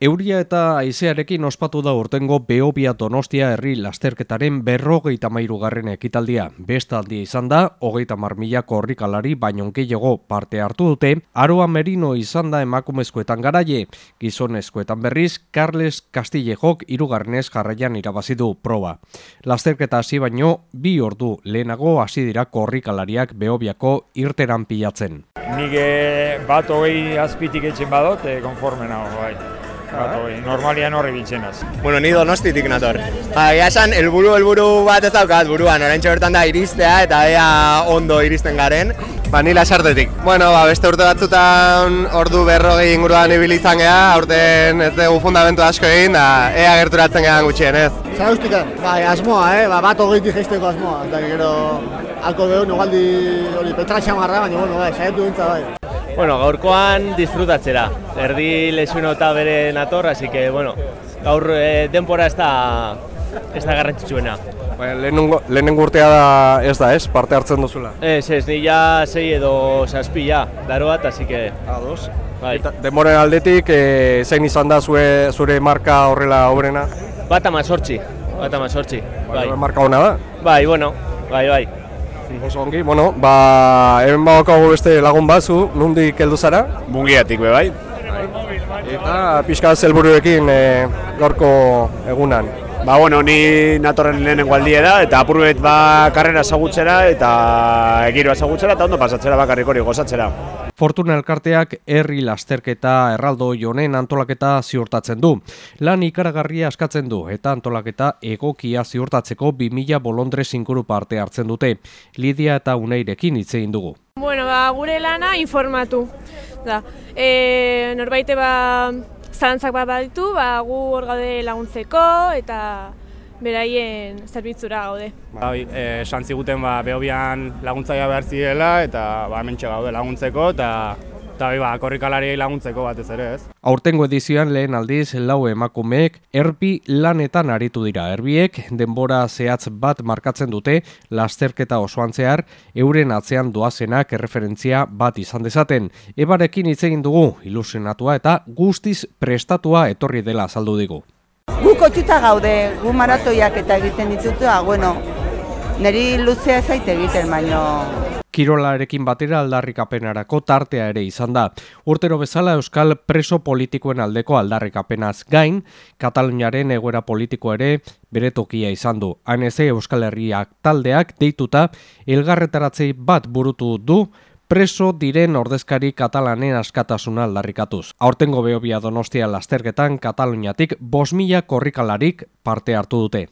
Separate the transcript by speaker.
Speaker 1: Euria eta aizearekin ospatu da urtengo Beobia Donostia herri lasterketaren berrogeita mairu garren ekitaldia. Besta handia izan da, hogeita marmila korrikalari baino gehiago parte hartu dute, aroa merino izan da emakumezkoetan garaie. Gizonezkoetan berriz, Carles Castillejok irugarrenez jarraian irabazidu proba. Lasterketa hasi baino, bi ordu lehenago hasi dira korrikalariak Beobiako irteran pilatzen.
Speaker 2: Nige bat hogei azpitik etxen badot, eh, konforme nago, bai. Bat normalian horri biltzenaz.
Speaker 3: Bueno, ni donostitik nator. Ba, ja esan, elburu, elburu bat ez daukat buruan, oraintxe bertan da iristea eta ea ondo iristen garen. Ba, ni lasartetik. Bueno, ba, beste urte batzutan ordu berrogei inguruan ibili izan geha, aurten ez dugu fundamentu asko egin, da ea gerturatzen gehan gutxien, ez?
Speaker 4: Zagustika, bai, asmoa, eh? ba, bat hogeitik jaisteko asmoa, eta gero alko behu, nogaldi hori petratxa marra, baina, bueno, bai, saietu dintza, bai.
Speaker 5: Bueno, gaurkoan disfrutatzera. Erdi lesionota bere nator, así que bueno, gaur e, denpora ez da ez da garrantzitsuena.
Speaker 1: Baina lehenengo, lehenengo urtea da ez da, ez? Parte hartzen duzula.
Speaker 5: Ez, ez, ni ja sei edo saspi ja, daro bat, así que...
Speaker 1: Ados.
Speaker 5: Bai.
Speaker 1: Eta demoren aldetik, e, zein izan da zure, zure marka horrela obrena?
Speaker 5: Bat ama sortzi, bat ama sortzi.
Speaker 1: Bai. Marka hona da?
Speaker 5: Bai, bueno, bai, bai.
Speaker 1: Oso ongi, bueno, ba, hemen badaukagu beste lagun batzu, nundik heldu zara?
Speaker 6: Mungiatik be bai.
Speaker 1: Eta pixka zelburuekin e, gaurko egunan.
Speaker 6: Ba, bueno, ni natorren lehenengo aldie da, eta apurbet ba karrera ezagutzera eta egiroa ezagutzera, eta ondo pasatzera bakarrik hori gozatzera.
Speaker 1: Fortuna elkarteak herri lasterketa erraldo jonen antolaketa ziurtatzen du. Lan ikaragarria askatzen du eta antolaketa egokia ziurtatzeko 2000 bolondrez inguru parte hartzen dute. Lidia eta Uneirekin hitz egin dugu.
Speaker 7: Bueno, ba, gure lana informatu. Da, e, norbaite ba, zalantzak bat baditu, ba, gu hor gaude laguntzeko eta beraien zerbitzura gaude.
Speaker 8: Bai, eh, esan ziguten ba, behobian laguntzaia behar zirela eta ba, hementxe gaude laguntzeko eta eta bai, ba, korrikalari laguntzeko batez ere ez.
Speaker 1: Aurtengo edizioan lehen aldiz lau emakumeek erbi lanetan aritu dira. Erbiek denbora zehatz bat markatzen dute lasterketa osoan zehar euren atzean doazenak erreferentzia bat izan dezaten. Ebarekin hitz egin dugu ilusionatua eta guztiz prestatua etorri dela azaldu digu.
Speaker 9: Gu kotuta gaude, gu maratoiak eta egiten ditutua, bueno, niri luzea zaite egiten, baino...
Speaker 1: Kirolarekin batera aldarrikapenarako tartea ere izan da. Urtero bezala Euskal preso politikoen aldeko aldarrikapenaz gain, Kataluniaren egoera politiko ere bere tokia izan du. Haneze Euskal Herriak taldeak deituta elgarretaratzei bat burutu du, preso diren ordezkari katalanen askatasuna aldarrikatuz. Aurtengo behobia donostia lasterketan Kataluniatik bos mila korrikalarik parte hartu dute.